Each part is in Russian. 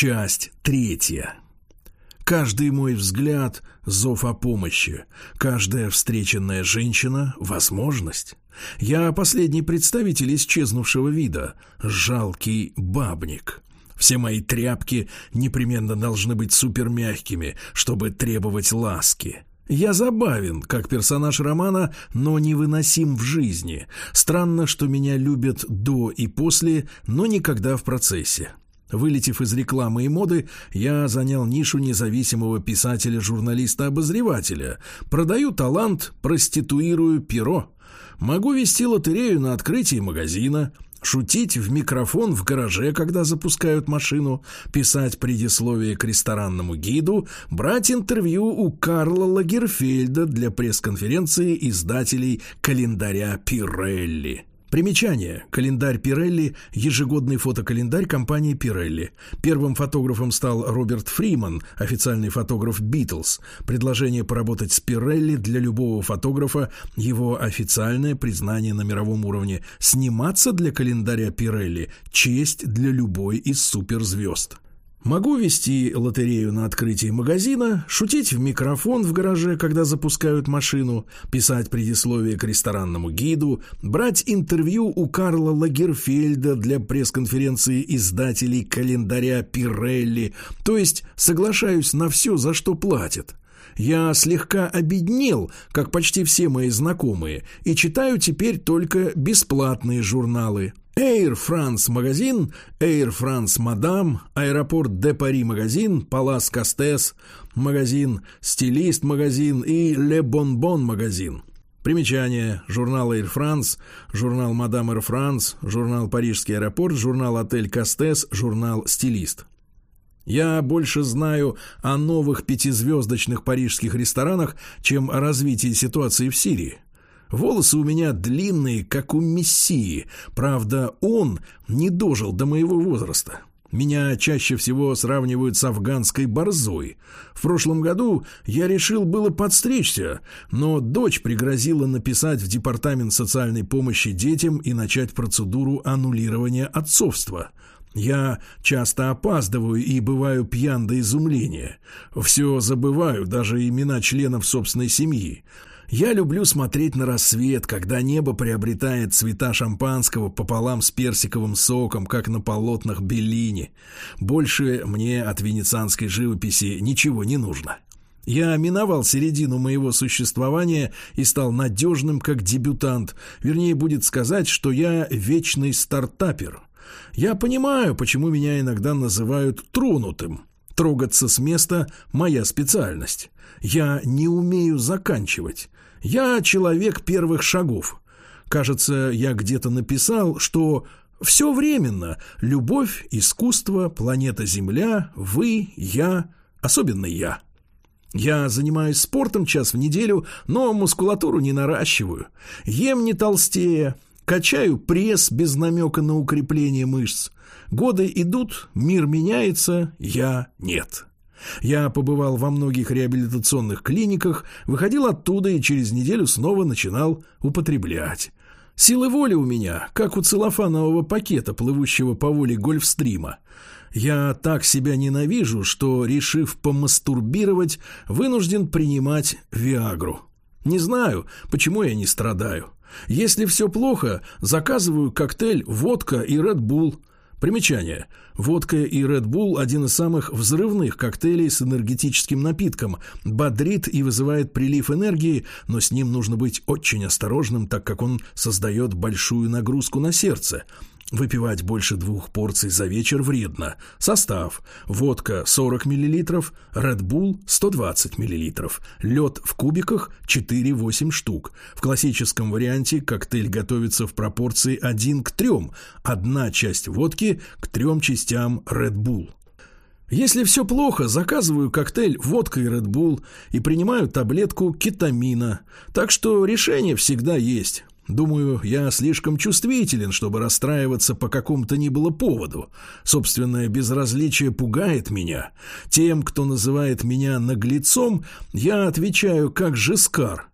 Часть третья. Каждый мой взгляд — зов о помощи. Каждая встреченная женщина — возможность. Я последний представитель исчезнувшего вида, жалкий бабник. Все мои тряпки непременно должны быть супермягкими, чтобы требовать ласки. Я забавен, как персонаж романа, но невыносим в жизни. Странно, что меня любят до и после, но никогда в процессе. Вылетев из рекламы и моды, я занял нишу независимого писателя-журналиста-обозревателя. Продаю талант, проституирую перо. Могу вести лотерею на открытии магазина – шутить в микрофон в гараже, когда запускают машину, писать предисловие к ресторанному гиду, брать интервью у Карла Лагерфельда для пресс-конференции издателей календаря Пирелли. Примечание. Календарь Пирелли – ежегодный фотокалендарь компании Пирелли. Первым фотографом стал Роберт Фриман, официальный фотограф Битлз. Предложение поработать с Пирелли для любого фотографа – его официальное признание на мировом уровне. Сниматься для календаря Пирелли – честь для любой из суперзвезд. Могу вести лотерею на открытии магазина, шутить в микрофон в гараже, когда запускают машину, писать предисловие к ресторанному гиду, брать интервью у Карла Лагерфельда для пресс-конференции издателей календаря Пирелли, то есть соглашаюсь на все, за что платят. Я слегка обеднел, как почти все мои знакомые, и читаю теперь только бесплатные журналы. Air France магазин, Air France Мадам, Аэропорт де Пари магазин, Палас Кастес магазин, Стилист магазин и Ле Бонбон магазин. Примечание. Журнал Air France, журнал Мадам Air France, журнал Парижский аэропорт, журнал Отель Кастес, журнал Стилист. Я больше знаю о новых пятизвездочных парижских ресторанах, чем о развитии ситуации в Сирии. Волосы у меня длинные, как у Мессии. Правда, он не дожил до моего возраста. Меня чаще всего сравнивают с афганской борзой. В прошлом году я решил было подстричься, но дочь пригрозила написать в Департамент социальной помощи детям и начать процедуру аннулирования отцовства. Я часто опаздываю и бываю пьян до изумления. Все забываю, даже имена членов собственной семьи. Я люблю смотреть на рассвет, когда небо приобретает цвета шампанского пополам с персиковым соком, как на полотнах Беллини. Больше мне от венецианской живописи ничего не нужно. Я миновал середину моего существования и стал надежным как дебютант. Вернее, будет сказать, что я вечный стартапер. Я понимаю, почему меня иногда называют тронутым. Трогаться с места – моя специальность. Я не умею заканчивать. Я человек первых шагов. Кажется, я где-то написал, что все временно. Любовь, искусство, планета Земля, вы, я, особенно я. Я занимаюсь спортом час в неделю, но мускулатуру не наращиваю. Ем не толстее, качаю пресс без намека на укрепление мышц. Годы идут, мир меняется, я нет. Я побывал во многих реабилитационных клиниках, выходил оттуда и через неделю снова начинал употреблять. Силы воли у меня, как у целлофанового пакета, плывущего по воле гольфстрима. Я так себя ненавижу, что, решив помастурбировать, вынужден принимать Виагру. Не знаю, почему я не страдаю. Если все плохо, заказываю коктейль «Водка» и «Ред Булл», Примечание. Водка и Red Bull – один из самых взрывных коктейлей с энергетическим напитком. Бодрит и вызывает прилив энергии, но с ним нужно быть очень осторожным, так как он создает большую нагрузку на сердце. Выпивать больше двух порций за вечер вредно. Состав. Водка 40 мл, Red Bull 120 мл, лед в кубиках 4-8 штук. В классическом варианте коктейль готовится в пропорции 1 к 3, одна часть водки к трем частям Red Bull. Если все плохо, заказываю коктейль водка и Red Bull и принимаю таблетку кетамина. Так что решение всегда есть. Думаю, я слишком чувствителен, чтобы расстраиваться по какому-то ни было поводу. Собственное безразличие пугает меня. Тем, кто называет меня наглецом, я отвечаю как Жескар.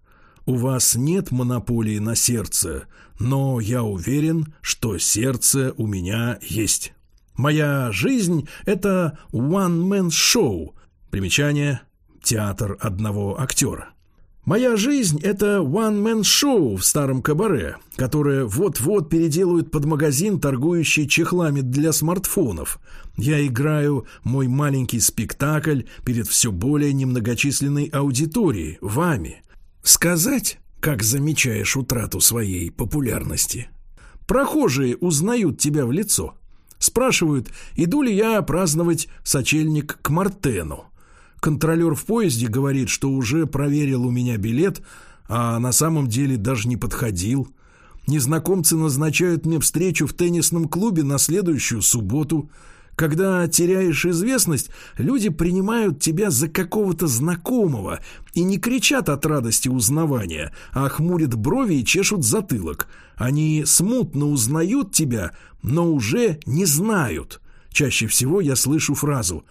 У вас нет монополии на сердце, но я уверен, что сердце у меня есть. Моя жизнь – это one-man-show. Примечание – театр одного актера. Моя жизнь – это one-man-show в старом кабаре, которое вот-вот переделают под магазин, торгующий чехлами для смартфонов. Я играю мой маленький спектакль перед все более немногочисленной аудиторией, вами. Сказать, как замечаешь утрату своей популярности. Прохожие узнают тебя в лицо. Спрашивают, иду ли я праздновать сочельник к Мартену. Контролер в поезде говорит, что уже проверил у меня билет, а на самом деле даже не подходил. Незнакомцы назначают мне встречу в теннисном клубе на следующую субботу. Когда теряешь известность, люди принимают тебя за какого-то знакомого и не кричат от радости узнавания, а хмурят брови и чешут затылок. Они смутно узнают тебя, но уже не знают. Чаще всего я слышу фразу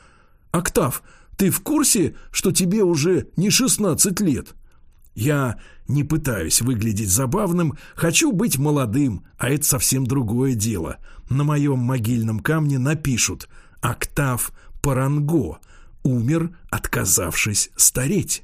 «Октав, ты в курсе, что тебе уже не 16 лет? Я не пытаюсь выглядеть забавным, хочу быть молодым, а это совсем другое дело. На моем могильном камне напишут «Октав Паранго» умер, отказавшись стареть.